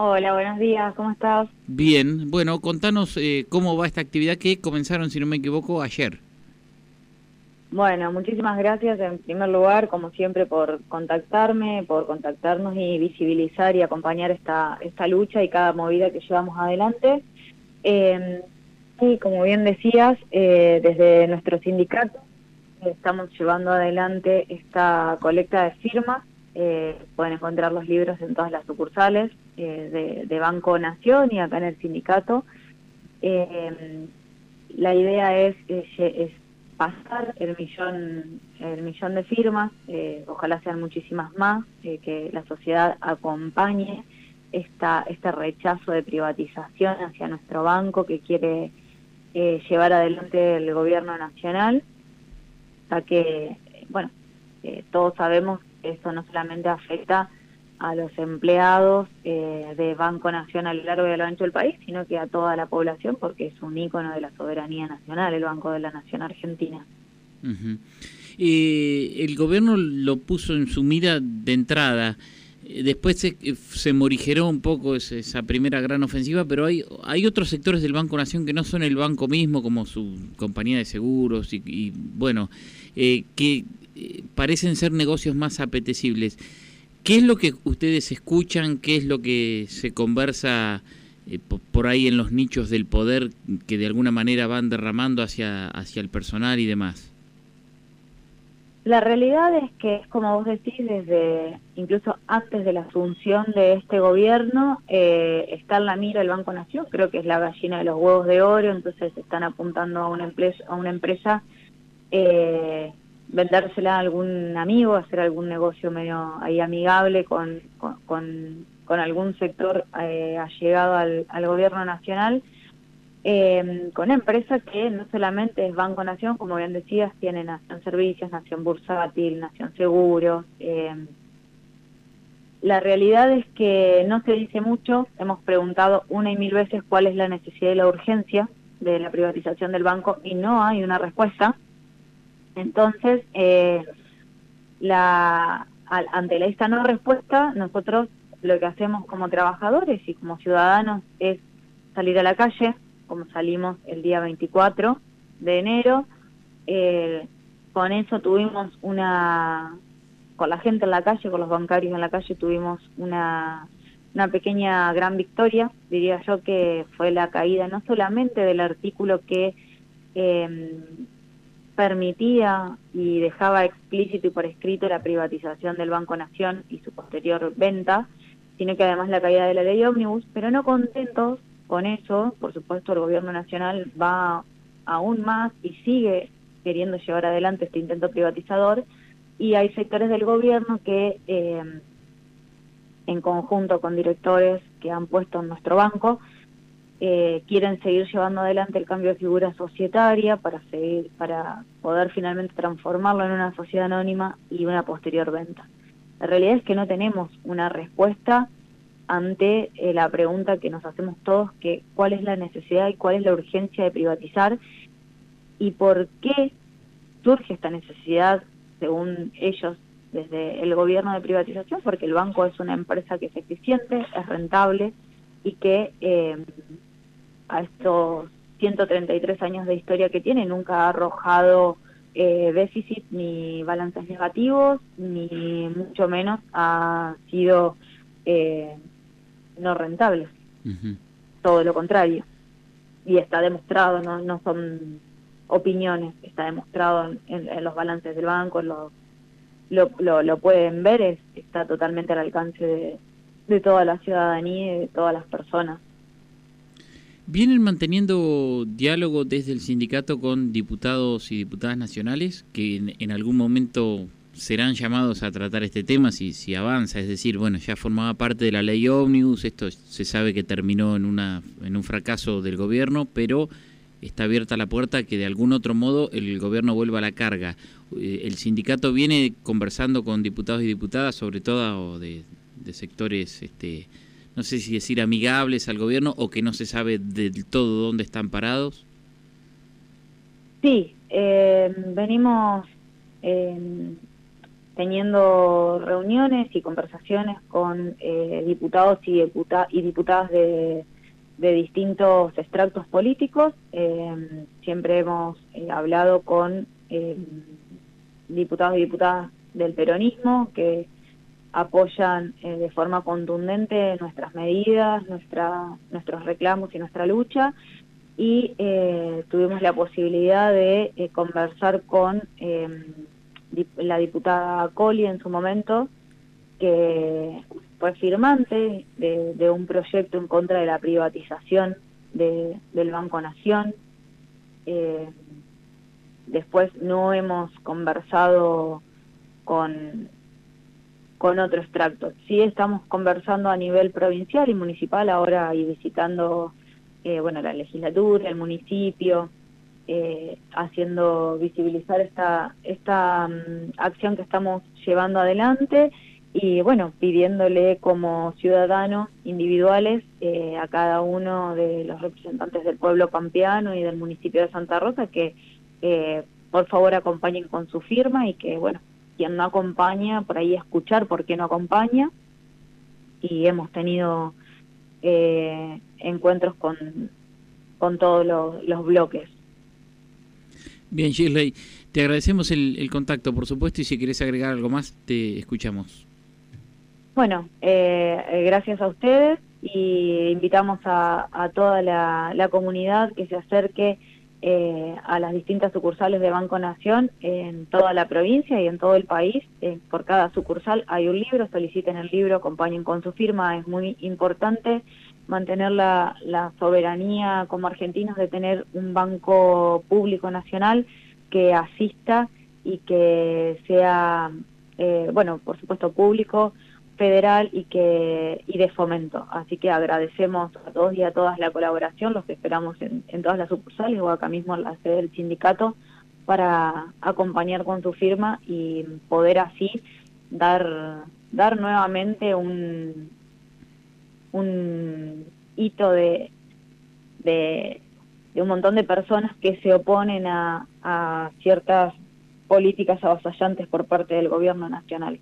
Hola, buenos días, ¿cómo estás? Bien, bueno, contanos eh, cómo va esta actividad que comenzaron, si no me equivoco, ayer. Bueno, muchísimas gracias en primer lugar, como siempre, por contactarme, por contactarnos y visibilizar y acompañar esta, esta lucha y cada movida que llevamos adelante. Eh, y como bien decías, eh, desde nuestro sindicato estamos llevando adelante esta colecta de firmas. Eh, pueden encontrar los libros en todas las sucursales de, de, Banco Nación y acá en el sindicato. la idea es, es pasar el millón, el millón de firmas, eh, ojalá sean muchísimas más, eh, que la sociedad acompañe esta, este rechazo de privatización hacia nuestro banco que quiere eh, llevar adelante el gobierno nacional, ya que, bueno, todos sabemos que eso no solamente afecta a los empleados eh, de Banco Nacional a lo largo y a lo ancho del país, sino que a toda la población, porque es un ícono de la soberanía nacional, el Banco de la Nación Argentina. el gobierno lo puso en su mira de entrada. Eh, después se, se morigeró un poco esa primera gran ofensiva, pero hay, hay otros sectores del Banco Nación que no son el banco mismo, como su compañía de seguros, y, bueno, eh, que parecen ser negocios más apetecibles. ¿Qué es lo que ustedes escuchan? ¿Qué es lo que se conversa eh, por ahí en los nichos del poder que de alguna manera van derramando hacia, hacia el personal y demás? La realidad es que, como vos decís, desde incluso antes de la asunción de este gobierno, eh, está en la mira el Banco Nación, creo que es la gallina de los huevos de oro, entonces están apuntando a una empresa, a una empresa eh, vendérsela a algún amigo, hacer algún negocio medio ahí amigable con, con, algún sector eh, allegado al, al gobierno nacional, eh, con empresas que no solamente es Banco Nación, como bien decías, tiene Nación Servicios, Nación Bursátil, Nación Seguros. Eh, la realidad es que no se dice mucho, hemos preguntado una y mil veces cuál es la necesidad y la urgencia de la privatización del banco y no hay una respuesta. Entonces, eh, la, ante esta no respuesta, nosotros lo que hacemos como trabajadores y como ciudadanos es salir a la calle, como salimos el día 24 de enero. Eh, con eso tuvimos una, con la gente en la calle, con los bancarios en la calle, tuvimos una, una pequeña gran victoria, diría yo que fue la caída no solamente del artículo que eh, permitía y dejaba explícito y por escrito la privatización del Banco Nación y su posterior venta, sino que además la caída de la ley ómnibus, pero no contentos con eso, por supuesto el gobierno nacional va aún más y sigue queriendo llevar adelante este intento privatizador y hay sectores del gobierno que eh, en conjunto con directores que han puesto en nuestro banco eh, quieren seguir llevando adelante el cambio de figura societaria para seguir para poder finalmente transformarlo en una sociedad anónima y una posterior venta. La realidad es que no tenemos una respuesta ante eh, la pregunta que nos hacemos todos, que cuál es la necesidad y cuál es la urgencia de privatizar y por qué surge esta necesidad, según ellos, desde el gobierno de privatización, porque el banco es una empresa que es eficiente, es rentable y que eh, a estos 133 años de historia que tiene, nunca ha arrojado eh, déficit ni balances negativos, ni mucho menos ha sido eh, no rentable. Todo lo contrario. Y está demostrado, no, no son opiniones, está demostrado en, los balances del banco, lo, lo, lo, pueden ver, es, está totalmente al alcance de, de toda la ciudadanía y de todas las personas. ¿Vienen manteniendo diálogo desde el sindicato con diputados y diputadas nacionales que en, algún momento serán llamados a tratar este tema si, si avanza? Es decir, bueno, ya formaba parte de la ley ómnibus, esto se sabe que terminó en, una, en un fracaso del gobierno, pero está abierta la puerta que de algún otro modo el gobierno vuelva a la carga. Eh, el sindicato viene conversando con diputados y diputadas, sobre todo de, de sectores... este no sé si decir amigables al gobierno o que no se sabe del todo dónde están parados? Sí, eh, venimos eh, teniendo reuniones y conversaciones con eh, diputados y, y diputadas de, distintos extractos políticos. Eh, siempre hemos eh, hablado con diputados y diputadas del peronismo que apoyan de forma contundente nuestras medidas, nuestros reclamos y nuestra lucha. Y tuvimos la posibilidad de conversar con la diputada Coli en su momento, que fue firmante de, un proyecto en contra de la privatización del Banco Nación. Eh, después no hemos conversado con, con otro extracto. Sí estamos conversando a nivel provincial y municipal ahora y visitando eh, bueno la legislatura, el municipio, eh, haciendo visibilizar esta, esta mm, acción que estamos llevando adelante y bueno, pidiéndole como ciudadanos individuales eh, a cada uno de los representantes del pueblo pampeano y del municipio de Santa Rosa que eh, por favor acompañen con su firma y que bueno, quien no acompaña, por ahí escuchar por qué no acompaña y hemos tenido encuentros con, con todos los bloques. Bien, Shirley, te agradecemos el, contacto, por supuesto, y si querés agregar algo más, te escuchamos. Bueno, eh, eh, gracias a ustedes y invitamos a, toda la, comunidad que se acerque eh, a las distintas sucursales de Banco Nación en toda la provincia y en todo el país. por cada sucursal hay un libro, soliciten el libro, acompañen con su firma, es muy importante mantener la, soberanía como argentinos de tener un banco público nacional que asista y que sea, eh, bueno, por supuesto público, federal y que y de fomento. Así que agradecemos a todos y a todas la colaboración, los que esperamos en, en todas las sucursales o acá mismo en la sede del sindicato para acompañar con su firma y poder así dar dar nuevamente un, un hito de, de, un montón de personas que se oponen a, a ciertas políticas avasallantes por parte del gobierno nacional.